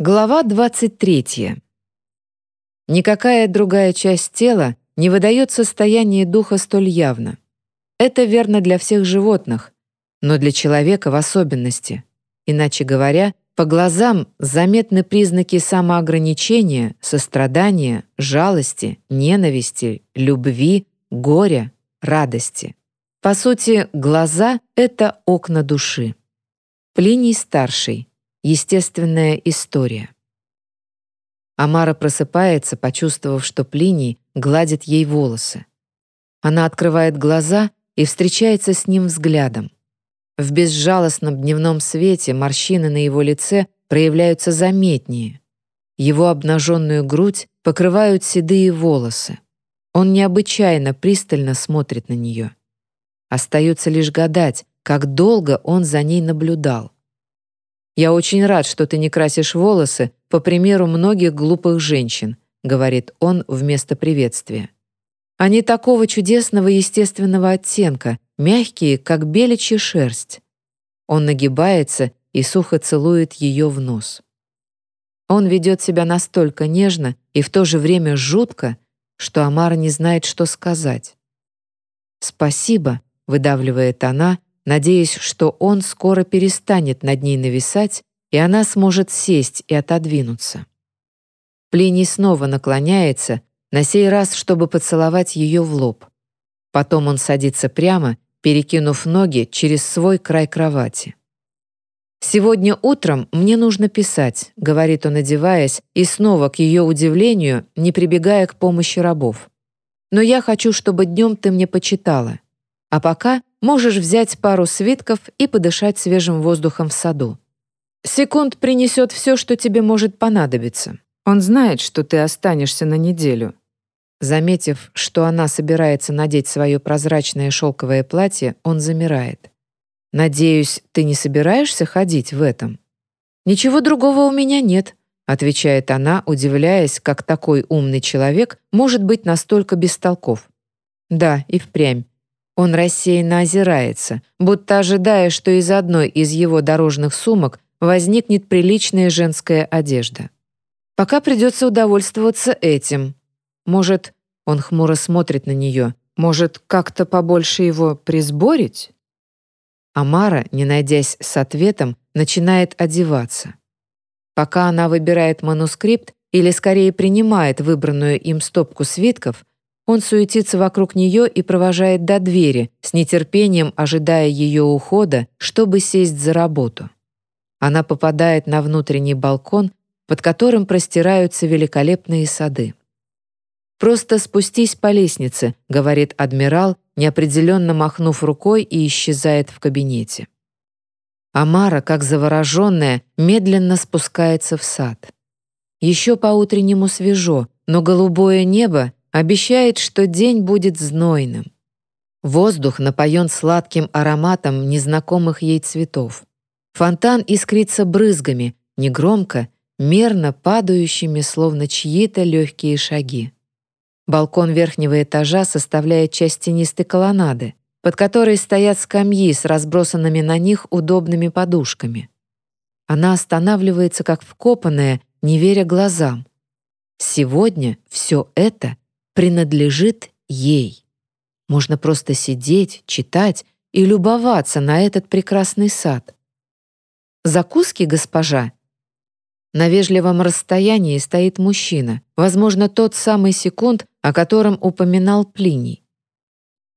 Глава 23. Никакая другая часть тела не выдает состояние духа столь явно. Это верно для всех животных, но для человека в особенности. Иначе говоря, по глазам заметны признаки самоограничения, сострадания, жалости, ненависти, любви, горя, радости. По сути, глаза — это окна души. Плиний Старший. Естественная история. Амара просыпается, почувствовав, что Плиний гладит ей волосы. Она открывает глаза и встречается с ним взглядом. В безжалостном дневном свете морщины на его лице проявляются заметнее. Его обнаженную грудь покрывают седые волосы. Он необычайно пристально смотрит на нее. Остается лишь гадать, как долго он за ней наблюдал. «Я очень рад, что ты не красишь волосы, по примеру многих глупых женщин», говорит он вместо приветствия. «Они такого чудесного естественного оттенка, мягкие, как беличья шерсть». Он нагибается и сухо целует ее в нос. Он ведет себя настолько нежно и в то же время жутко, что Амара не знает, что сказать. «Спасибо», — выдавливает она, надеясь, что он скоро перестанет над ней нависать, и она сможет сесть и отодвинуться. Плиний снова наклоняется, на сей раз, чтобы поцеловать ее в лоб. Потом он садится прямо, перекинув ноги через свой край кровати. «Сегодня утром мне нужно писать», — говорит он, одеваясь, и снова, к ее удивлению, не прибегая к помощи рабов. «Но я хочу, чтобы днем ты мне почитала. А пока можешь взять пару свитков и подышать свежим воздухом в саду. Секунд принесет все, что тебе может понадобиться. Он знает, что ты останешься на неделю». Заметив, что она собирается надеть свое прозрачное шелковое платье, он замирает. «Надеюсь, ты не собираешься ходить в этом?» «Ничего другого у меня нет», — отвечает она, удивляясь, как такой умный человек может быть настолько бестолков. «Да, и впрямь. Он рассеянно озирается, будто ожидая, что из одной из его дорожных сумок возникнет приличная женская одежда. Пока придется удовольствоваться этим. Может, он хмуро смотрит на нее, может, как-то побольше его присборить? Амара, не найдясь с ответом, начинает одеваться. Пока она выбирает манускрипт или скорее принимает выбранную им стопку свитков, он суетится вокруг нее и провожает до двери, с нетерпением ожидая ее ухода, чтобы сесть за работу. Она попадает на внутренний балкон, под которым простираются великолепные сады. «Просто спустись по лестнице», — говорит адмирал, неопределенно махнув рукой и исчезает в кабинете. Амара, как завороженная, медленно спускается в сад. Еще по-утреннему свежо, но голубое небо обещает, что день будет знойным. Воздух напоен сладким ароматом незнакомых ей цветов. Фонтан искрится брызгами, негромко, мерно падающими, словно чьи-то легкие шаги. Балкон верхнего этажа составляет часть тенистой колоннады, под которой стоят скамьи с разбросанными на них удобными подушками. Она останавливается как вкопанная, не веря глазам. Сегодня все это принадлежит ей. Можно просто сидеть, читать и любоваться на этот прекрасный сад. «Закуски, госпожа?» На вежливом расстоянии стоит мужчина, возможно, тот самый секунд, о котором упоминал Плиний.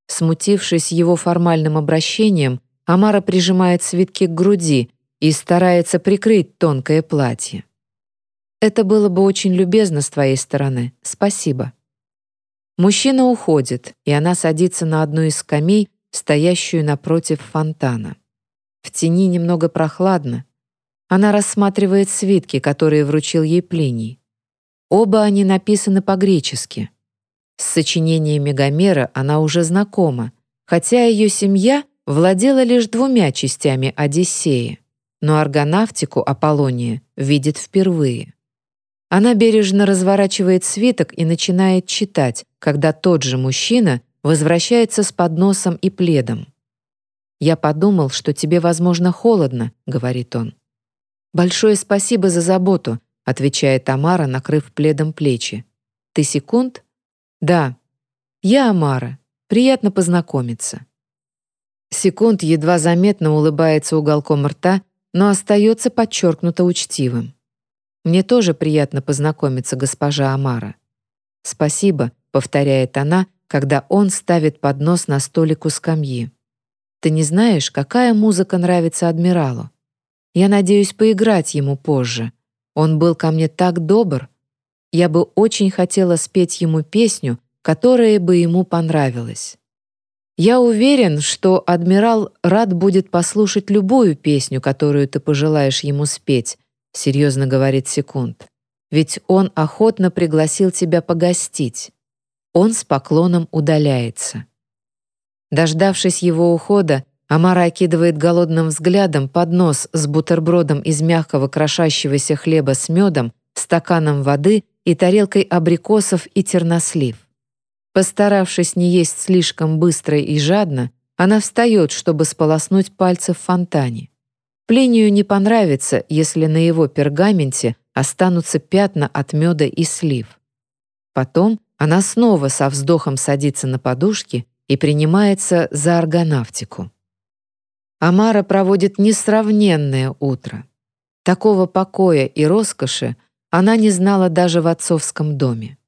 Смутившись его формальным обращением, Амара прижимает свитки к груди и старается прикрыть тонкое платье. «Это было бы очень любезно с твоей стороны. Спасибо». Мужчина уходит, и она садится на одну из скамей, стоящую напротив фонтана. В тени немного прохладно. Она рассматривает свитки, которые вручил ей Плиний. Оба они написаны по-гречески. С сочинениями Гомера она уже знакома, хотя ее семья владела лишь двумя частями Одиссеи, но аргонавтику Аполлония видит впервые. Она бережно разворачивает свиток и начинает читать, когда тот же мужчина возвращается с подносом и пледом. «Я подумал, что тебе, возможно, холодно», — говорит он. «Большое спасибо за заботу, отвечает Тамара, накрыв пледом плечи. «Ты секунд?» «Да». «Я Амара. Приятно познакомиться». Секунд едва заметно улыбается уголком рта, но остается подчеркнуто учтивым. «Мне тоже приятно познакомиться, госпожа Амара». «Спасибо», — повторяет она, когда он ставит поднос на столик у скамьи. «Ты не знаешь, какая музыка нравится адмиралу? Я надеюсь поиграть ему позже. Он был ко мне так добр. Я бы очень хотела спеть ему песню, которая бы ему понравилась». Я уверен, что адмирал рад будет послушать любую песню, которую ты пожелаешь ему спеть, серьезно говорит Секунд. Ведь он охотно пригласил тебя погостить. Он с поклоном удаляется. Дождавшись его ухода, Амара окидывает голодным взглядом поднос с бутербродом из мягкого крошащегося хлеба с медом, стаканом воды и тарелкой абрикосов и тернослив. Постаравшись не есть слишком быстро и жадно, она встает, чтобы сполоснуть пальцы в фонтане. Плению не понравится, если на его пергаменте останутся пятна от меда и слив. Потом она снова со вздохом садится на подушки и принимается за аргонавтику. Амара проводит несравненное утро. Такого покоя и роскоши она не знала даже в отцовском доме.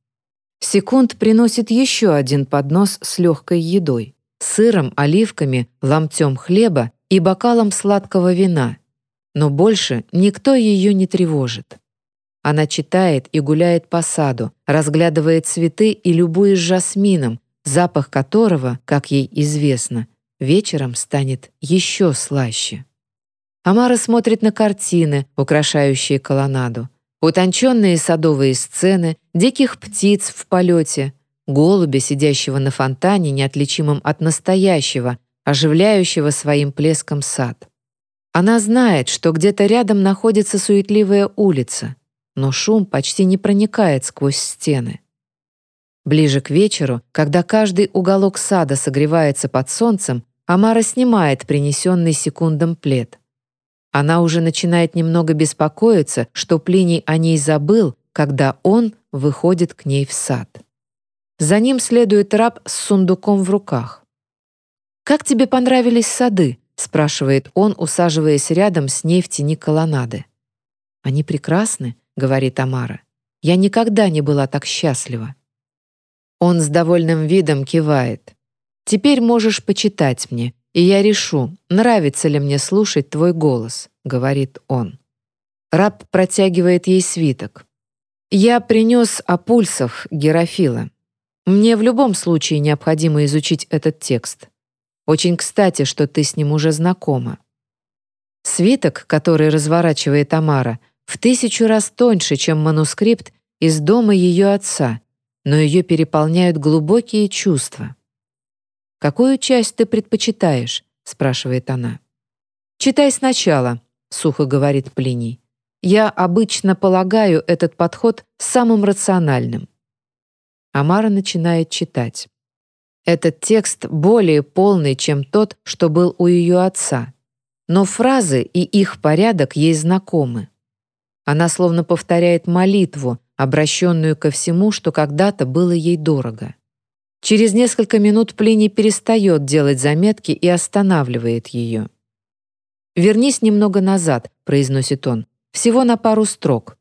Секунд приносит еще один поднос с легкой едой, сыром, оливками, ломтем хлеба и бокалом сладкого вина. Но больше никто ее не тревожит. Она читает и гуляет по саду, разглядывает цветы и любуясь жасмином, запах которого, как ей известно, вечером станет еще слаще. Амара смотрит на картины, украшающие колоннаду, утонченные садовые сцены, диких птиц в полете, голубя, сидящего на фонтане, неотличимым от настоящего, оживляющего своим плеском сад. Она знает, что где-то рядом находится суетливая улица, но шум почти не проникает сквозь стены. Ближе к вечеру, когда каждый уголок сада согревается под солнцем, Амара снимает принесенный секундом плед. Она уже начинает немного беспокоиться, что Плиний о ней забыл, когда он выходит к ней в сад. За ним следует раб с сундуком в руках. «Как тебе понравились сады?» — спрашивает он, усаживаясь рядом с ней в тени колоннады. «Они прекрасны», — говорит Амара. «Я никогда не была так счастлива». Он с довольным видом кивает. «Теперь можешь почитать мне, и я решу, нравится ли мне слушать твой голос», — говорит он. Раб протягивает ей свиток. «Я принес о пульсах Герофила. Мне в любом случае необходимо изучить этот текст. Очень кстати, что ты с ним уже знакома». Свиток, который разворачивает Тамара, в тысячу раз тоньше, чем манускрипт из дома ее отца, но ее переполняют глубокие чувства. «Какую часть ты предпочитаешь?» — спрашивает она. «Читай сначала», — сухо говорит Плиний. «Я обычно полагаю этот подход самым рациональным». Амара начинает читать. Этот текст более полный, чем тот, что был у ее отца. Но фразы и их порядок ей знакомы. Она словно повторяет молитву, обращенную ко всему, что когда-то было ей дорого. Через несколько минут Плиний перестает делать заметки и останавливает ее. «Вернись немного назад», — произносит он, — «всего на пару строк».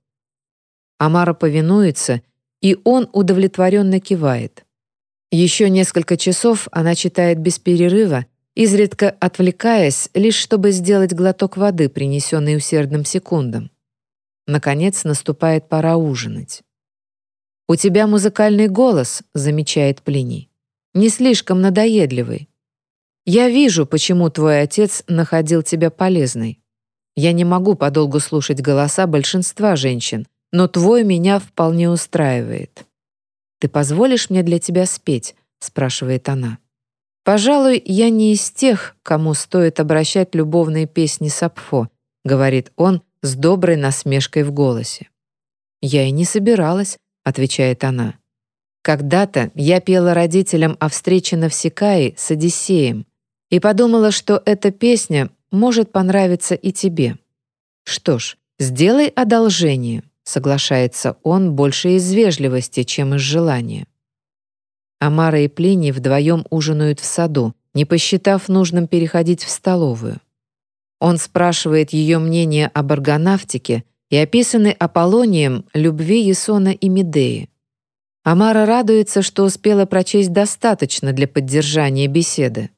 Амара повинуется, и он удовлетворенно кивает. Еще несколько часов она читает без перерыва, изредка отвлекаясь, лишь чтобы сделать глоток воды, принесенный усердным секундам. Наконец наступает пора ужинать. «У тебя музыкальный голос», — замечает Плиний. «Не слишком надоедливый. Я вижу, почему твой отец находил тебя полезной. Я не могу подолгу слушать голоса большинства женщин, но твой меня вполне устраивает». «Ты позволишь мне для тебя спеть?» — спрашивает она. «Пожалуй, я не из тех, кому стоит обращать любовные песни Сапфо», — говорит он с доброй насмешкой в голосе. «Я и не собиралась», — отвечает она. «Когда-то я пела родителям о встрече Навсекаи с Одиссеем и подумала, что эта песня может понравиться и тебе. Что ж, сделай одолжение, соглашается он больше из вежливости, чем из желания. Амара и Плиний вдвоем ужинают в саду, не посчитав нужным переходить в столовую. Он спрашивает ее мнение об аргонавтике и описанной Аполлонием любви Есона и Медеи. Амара радуется, что успела прочесть достаточно для поддержания беседы.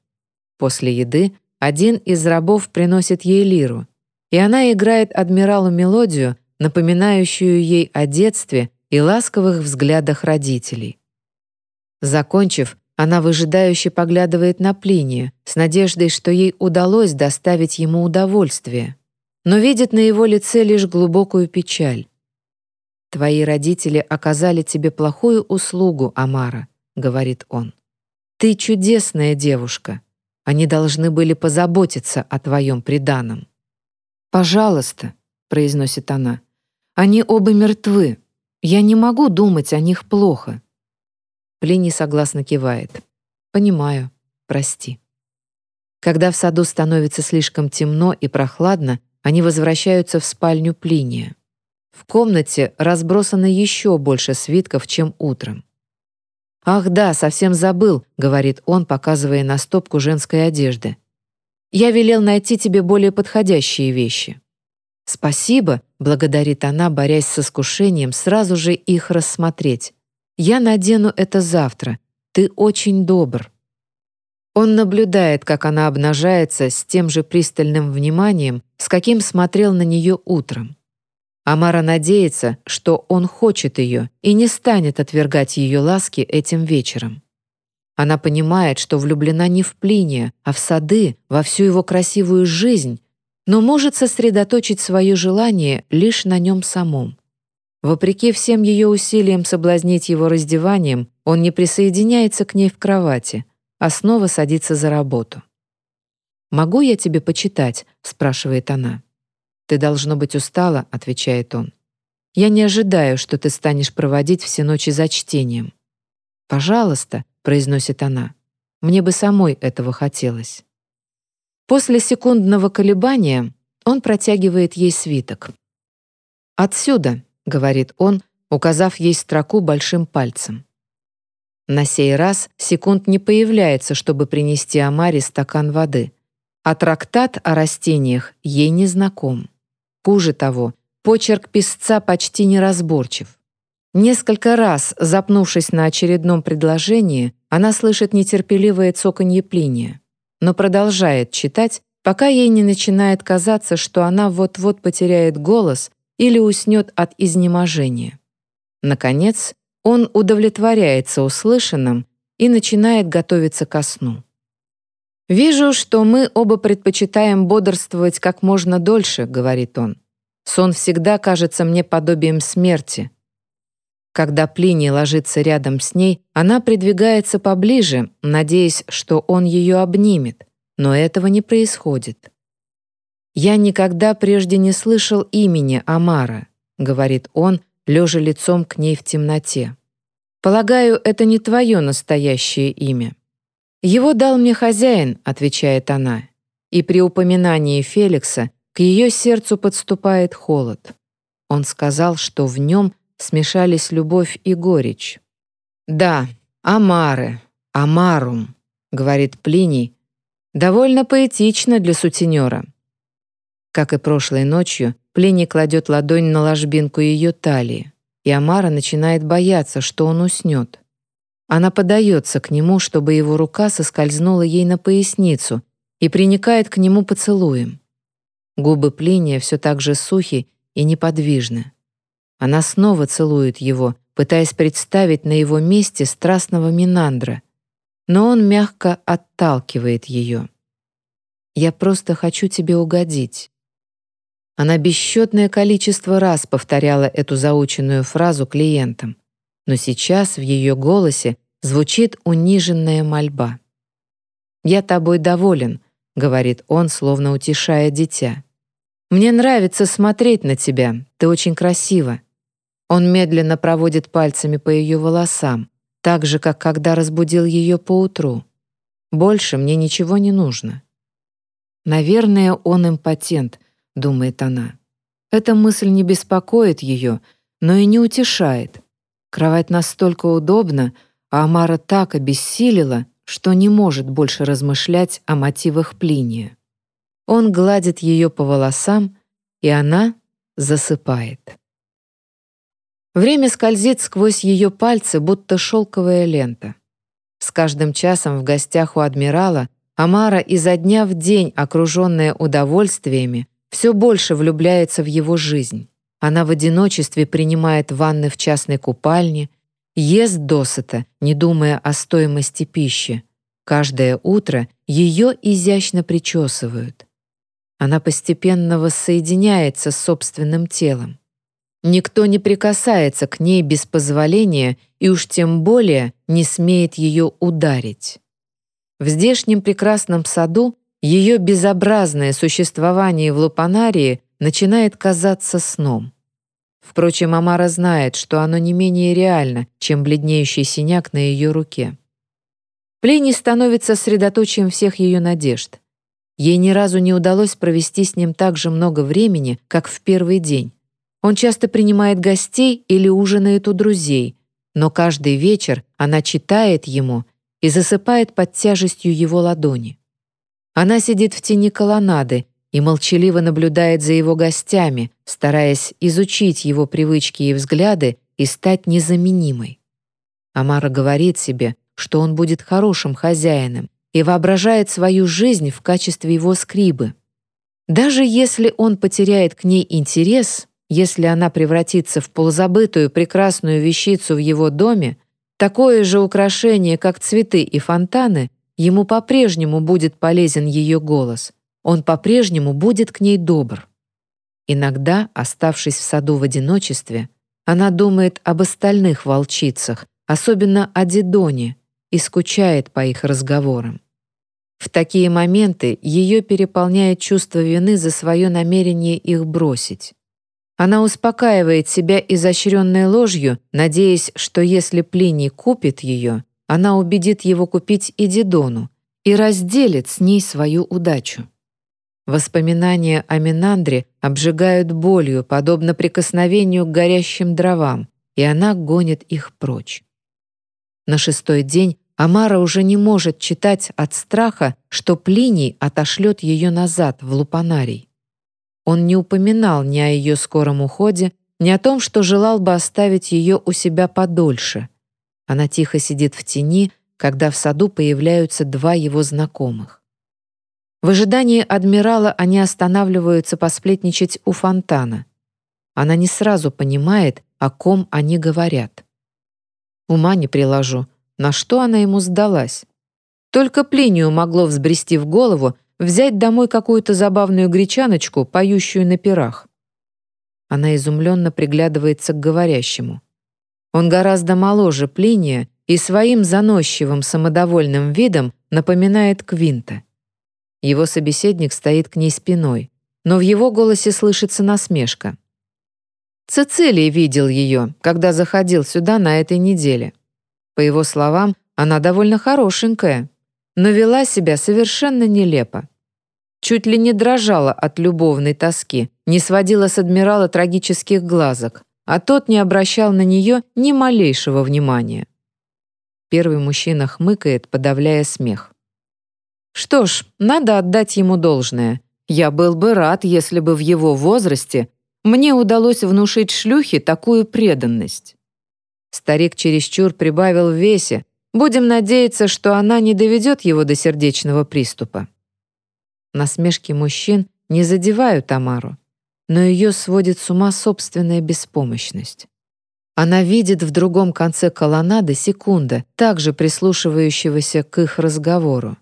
После еды один из рабов приносит ей лиру, и она играет адмиралу мелодию, напоминающую ей о детстве и ласковых взглядах родителей. Закончив, она выжидающе поглядывает на Плиния, с надеждой, что ей удалось доставить ему удовольствие, но видит на его лице лишь глубокую печаль. «Твои родители оказали тебе плохую услугу, Амара», — говорит он. «Ты чудесная девушка. Они должны были позаботиться о твоем преданном». «Пожалуйста», — произносит она, — «они оба мертвы. Я не могу думать о них плохо». Плиний согласно кивает. «Понимаю. Прости». Когда в саду становится слишком темно и прохладно, они возвращаются в спальню Плиния. В комнате разбросано еще больше свитков, чем утром. «Ах да, совсем забыл», — говорит он, показывая на стопку женской одежды. «Я велел найти тебе более подходящие вещи». «Спасибо», — благодарит она, борясь с искушением сразу же их рассмотреть. Я надену это завтра. Ты очень добр». Он наблюдает, как она обнажается с тем же пристальным вниманием, с каким смотрел на нее утром. Амара надеется, что он хочет ее и не станет отвергать ее ласки этим вечером. Она понимает, что влюблена не в Плиния, а в сады, во всю его красивую жизнь, но может сосредоточить свое желание лишь на нем самом. Вопреки всем ее усилиям соблазнить его раздеванием, он не присоединяется к ней в кровати, а снова садится за работу. «Могу я тебе почитать?» — спрашивает она. «Ты, должно быть, устала», — отвечает он. «Я не ожидаю, что ты станешь проводить все ночи за чтением». «Пожалуйста», — произносит она. «Мне бы самой этого хотелось». После секундного колебания он протягивает ей свиток. «Отсюда», — говорит он, указав ей строку большим пальцем. На сей раз секунд не появляется, чтобы принести Амаре стакан воды, а трактат о растениях ей не знаком. Хуже того, почерк писца почти неразборчив. Несколько раз, запнувшись на очередном предложении, она слышит нетерпеливое цоканье Плиния, но продолжает читать, пока ей не начинает казаться, что она вот-вот потеряет голос или уснет от изнеможения. Наконец, он удовлетворяется услышанным и начинает готовиться ко сну. «Вижу, что мы оба предпочитаем бодрствовать как можно дольше», — говорит он. «Сон всегда кажется мне подобием смерти». Когда Плиний ложится рядом с ней, она придвигается поближе, надеясь, что он ее обнимет, но этого не происходит. «Я никогда прежде не слышал имени Амара», — говорит он, лежа лицом к ней в темноте. «Полагаю, это не твое настоящее имя». «Его дал мне хозяин», — отвечает она, и при упоминании Феликса к ее сердцу подступает холод. Он сказал, что в нем смешались любовь и горечь. «Да, Амары, Амарум», — говорит Плиний, довольно поэтично для сутенера. Как и прошлой ночью, пленник кладет ладонь на ложбинку ее талии, и Амара начинает бояться, что он уснет. Она подается к нему, чтобы его рука соскользнула ей на поясницу и приникает к нему поцелуем. Губы Плиния все так же сухи и неподвижны. Она снова целует его, пытаясь представить на его месте страстного Минандра, но он мягко отталкивает ее. «Я просто хочу тебе угодить. Она бесчетное количество раз повторяла эту заученную фразу клиентам, но сейчас в ее голосе звучит униженная мольба. «Я тобой доволен», — говорит он, словно утешая дитя. «Мне нравится смотреть на тебя, ты очень красива». Он медленно проводит пальцами по ее волосам, так же, как когда разбудил ее поутру. Больше мне ничего не нужно. Наверное, он импотент, — думает она. Эта мысль не беспокоит ее, но и не утешает. Кровать настолько удобна, а Амара так обессилила, что не может больше размышлять о мотивах Плиния. Он гладит ее по волосам, и она засыпает. Время скользит сквозь ее пальцы, будто шелковая лента. С каждым часом в гостях у адмирала Амара изо дня в день, окруженная удовольствиями, все больше влюбляется в его жизнь. Она в одиночестве принимает ванны в частной купальне, ест досыта, не думая о стоимости пищи. Каждое утро ее изящно причесывают. Она постепенно воссоединяется с собственным телом. Никто не прикасается к ней без позволения и уж тем более не смеет ее ударить. В здешнем прекрасном саду ее безобразное существование в Лупанарии начинает казаться сном. Впрочем, Амара знает, что оно не менее реально, чем бледнеющий синяк на ее руке. Плени становится средоточием всех ее надежд. Ей ни разу не удалось провести с ним так же много времени, как в первый день. Он часто принимает гостей или ужинает у друзей, но каждый вечер она читает ему и засыпает под тяжестью его ладони. Она сидит в тени колоннады и молчаливо наблюдает за его гостями, стараясь изучить его привычки и взгляды и стать незаменимой. Амара говорит себе, что он будет хорошим хозяином и воображает свою жизнь в качестве его скрибы. Даже если он потеряет к ней интерес, если она превратится в полузабытую прекрасную вещицу в его доме, Такое же украшение, как цветы и фонтаны, ему по-прежнему будет полезен ее голос. Он по-прежнему будет к ней добр. Иногда, оставшись в саду в одиночестве, она думает об остальных волчицах, особенно о Дидоне, и скучает по их разговорам. В такие моменты ее переполняет чувство вины за свое намерение их бросить. Она успокаивает себя изощренной ложью, надеясь, что если Плиний купит ее, она убедит его купить и Дидону и разделит с ней свою удачу. Воспоминания о Минандре обжигают болью, подобно прикосновению к горящим дровам, и она гонит их прочь. На шестой день Амара уже не может читать от страха, что Плиний отошлет ее назад в Лупанарий. Он не упоминал ни о ее скором уходе, ни о том, что желал бы оставить ее у себя подольше. Она тихо сидит в тени, когда в саду появляются два его знакомых. В ожидании адмирала они останавливаются посплетничать у фонтана. Она не сразу понимает, о ком они говорят. Ума не приложу, на что она ему сдалась. Только Плинию могло взбрести в голову, взять домой какую-то забавную гречаночку, поющую на пирах. Она изумленно приглядывается к говорящему. Он гораздо моложе Плиния и своим заносчивым самодовольным видом напоминает Квинта. Его собеседник стоит к ней спиной, но в его голосе слышится насмешка. Цицилий видел ее, когда заходил сюда на этой неделе. По его словам, она довольно хорошенькая, но вела себя совершенно нелепо. Чуть ли не дрожала от любовной тоски, не сводила с адмирала трагических глазок, а тот не обращал на нее ни малейшего внимания. Первый мужчина хмыкает, подавляя смех. Что ж, надо отдать ему должное. Я был бы рад, если бы в его возрасте мне удалось внушить шлюхе такую преданность. Старик чересчур прибавил в весе, Будем надеяться, что она не доведет его до сердечного приступа. Насмешки мужчин не задевают Тамару, но ее сводит с ума собственная беспомощность. Она видит в другом конце колоннады секунда, также прислушивающегося к их разговору.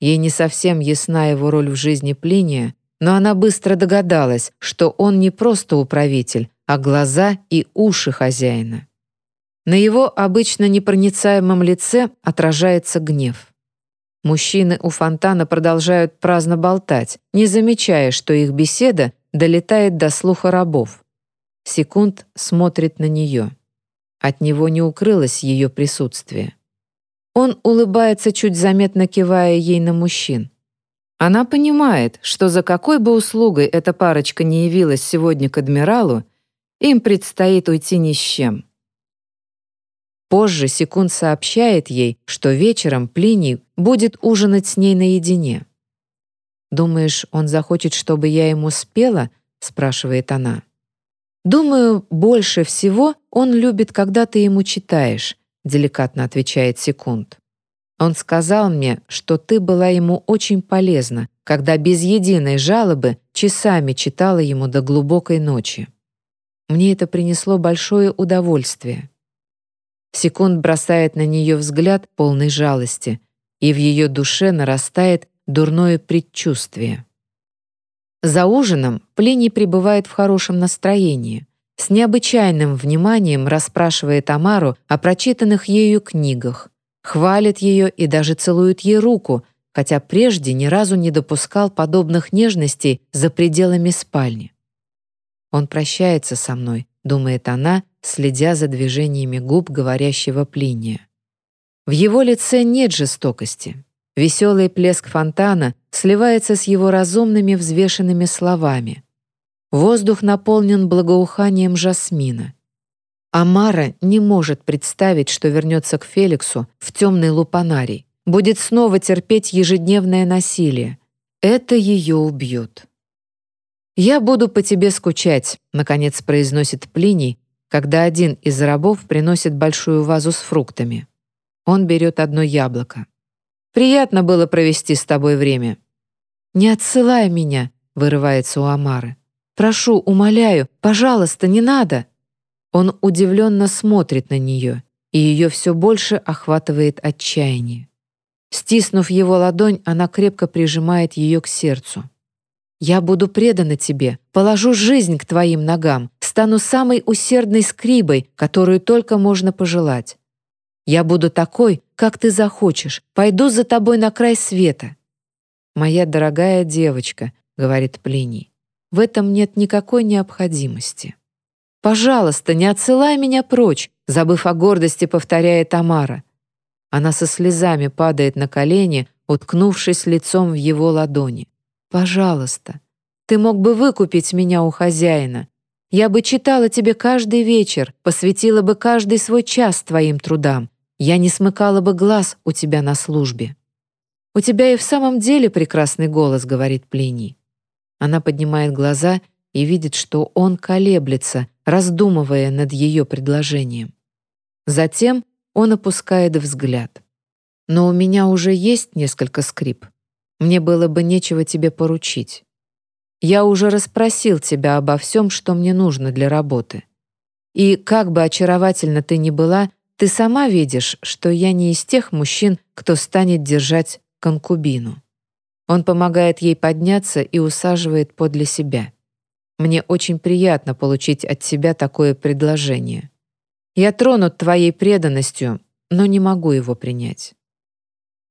Ей не совсем ясна его роль в жизни Плиния, но она быстро догадалась, что он не просто управитель, а глаза и уши хозяина. На его обычно непроницаемом лице отражается гнев. Мужчины у фонтана продолжают праздно болтать, не замечая, что их беседа долетает до слуха рабов. Секунд смотрит на нее. От него не укрылось ее присутствие. Он улыбается, чуть заметно кивая ей на мужчин. Она понимает, что за какой бы услугой эта парочка не явилась сегодня к адмиралу, им предстоит уйти ни с чем. Позже Секунд сообщает ей, что вечером Плиний будет ужинать с ней наедине. «Думаешь, он захочет, чтобы я ему спела?» — спрашивает она. «Думаю, больше всего он любит, когда ты ему читаешь», — деликатно отвечает Секунд. «Он сказал мне, что ты была ему очень полезна, когда без единой жалобы часами читала ему до глубокой ночи. Мне это принесло большое удовольствие». Секунд бросает на нее взгляд полной жалости, и в ее душе нарастает дурное предчувствие. За ужином Плиний пребывает в хорошем настроении, с необычайным вниманием расспрашивает Амару о прочитанных ею книгах, хвалит ее и даже целует ей руку, хотя прежде ни разу не допускал подобных нежностей за пределами спальни. «Он прощается со мной», — думает она, следя за движениями губ говорящего Плиния. В его лице нет жестокости, Веселый плеск фонтана сливается с его разумными взвешенными словами. Воздух наполнен благоуханием жасмина. Амара не может представить, что вернется к Феликсу в темный лупанарий, будет снова терпеть ежедневное насилие. Это ее убьет. «Я буду по тебе скучать», — наконец произносит Плиний, когда один из рабов приносит большую вазу с фруктами. Он берет одно яблоко. Приятно было провести с тобой время». «Не отсылай меня», — вырывается у Амары. «Прошу, умоляю, пожалуйста, не надо». Он удивленно смотрит на нее, и ее все больше охватывает отчаяние. Стиснув его ладонь, она крепко прижимает ее к сердцу. «Я буду предана тебе, положу жизнь к твоим ногам, стану самой усердной скрибой, которую только можно пожелать. Я буду такой, как ты захочешь, пойду за тобой на край света». «Моя дорогая девочка», — говорит Плиний, — «в этом нет никакой необходимости». «Пожалуйста, не отсылай меня прочь», — забыв о гордости, повторяет Тамара. Она со слезами падает на колени, уткнувшись лицом в его ладони. «Пожалуйста, ты мог бы выкупить меня у хозяина. Я бы читала тебе каждый вечер, посвятила бы каждый свой час твоим трудам я не смыкала бы глаз у тебя на службе. «У тебя и в самом деле прекрасный голос», — говорит Плиний. Она поднимает глаза и видит, что он колеблется, раздумывая над ее предложением. Затем он опускает взгляд. «Но у меня уже есть несколько скрип. Мне было бы нечего тебе поручить. Я уже расспросил тебя обо всем, что мне нужно для работы. И как бы очаровательно ты ни была, ты сама видишь, что я не из тех мужчин, кто станет держать конкубину. Он помогает ей подняться и усаживает подле себя. Мне очень приятно получить от тебя такое предложение. Я тронут твоей преданностью, но не могу его принять.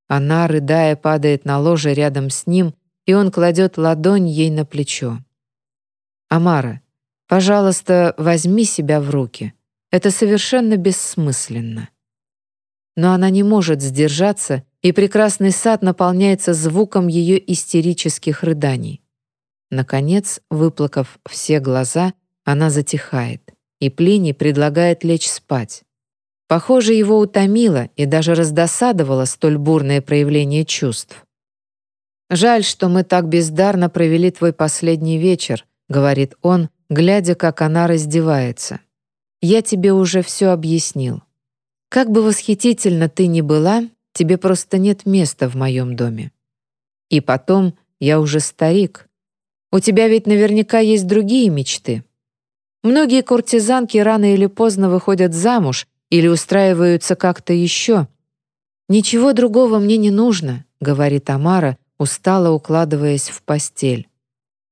Она, рыдая, падает на ложе рядом с ним, и он кладет ладонь ей на плечо. «Амара, пожалуйста, возьми себя в руки. Это совершенно бессмысленно. Но она не может сдержаться, и прекрасный сад наполняется звуком ее истерических рыданий. Наконец, выплакав все глаза, она затихает, и Плиний предлагает лечь спать. Похоже, его утомило и даже раздосадовало столь бурное проявление чувств. «Жаль, что мы так бездарно провели твой последний вечер», — говорит он, глядя, как она раздевается. Я тебе уже все объяснил. Как бы восхитительно ты ни была, тебе просто нет места в моем доме. И потом, я уже старик. У тебя ведь наверняка есть другие мечты. Многие куртизанки рано или поздно выходят замуж или устраиваются как-то еще. «Ничего другого мне не нужно», — говорит Тамара, устало укладываясь в постель.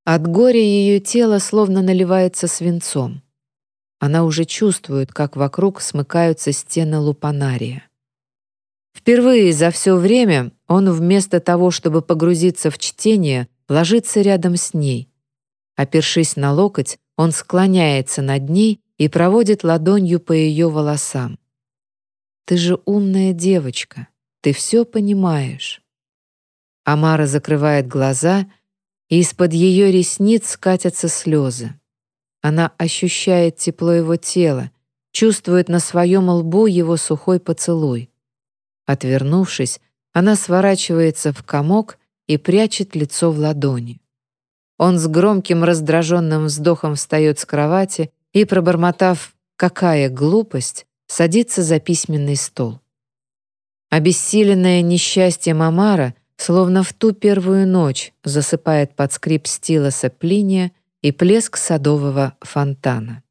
От горя ее тело словно наливается свинцом. Она уже чувствует, как вокруг смыкаются стены лупанария. Впервые за все время он вместо того, чтобы погрузиться в чтение, ложится рядом с ней. Опершись на локоть, он склоняется над ней и проводит ладонью по ее волосам. «Ты же умная девочка, ты все понимаешь». Амара закрывает глаза, и из-под ее ресниц скатятся слезы. Она ощущает тепло его тела, чувствует на своем лбу его сухой поцелуй. Отвернувшись, она сворачивается в комок и прячет лицо в ладони. Он с громким раздраженным вздохом встает с кровати и, пробормотав «какая глупость», садится за письменный стол. Обессиленное несчастье Мамара, словно в ту первую ночь, засыпает под скрип стилоса Плиния и плеск садового фонтана.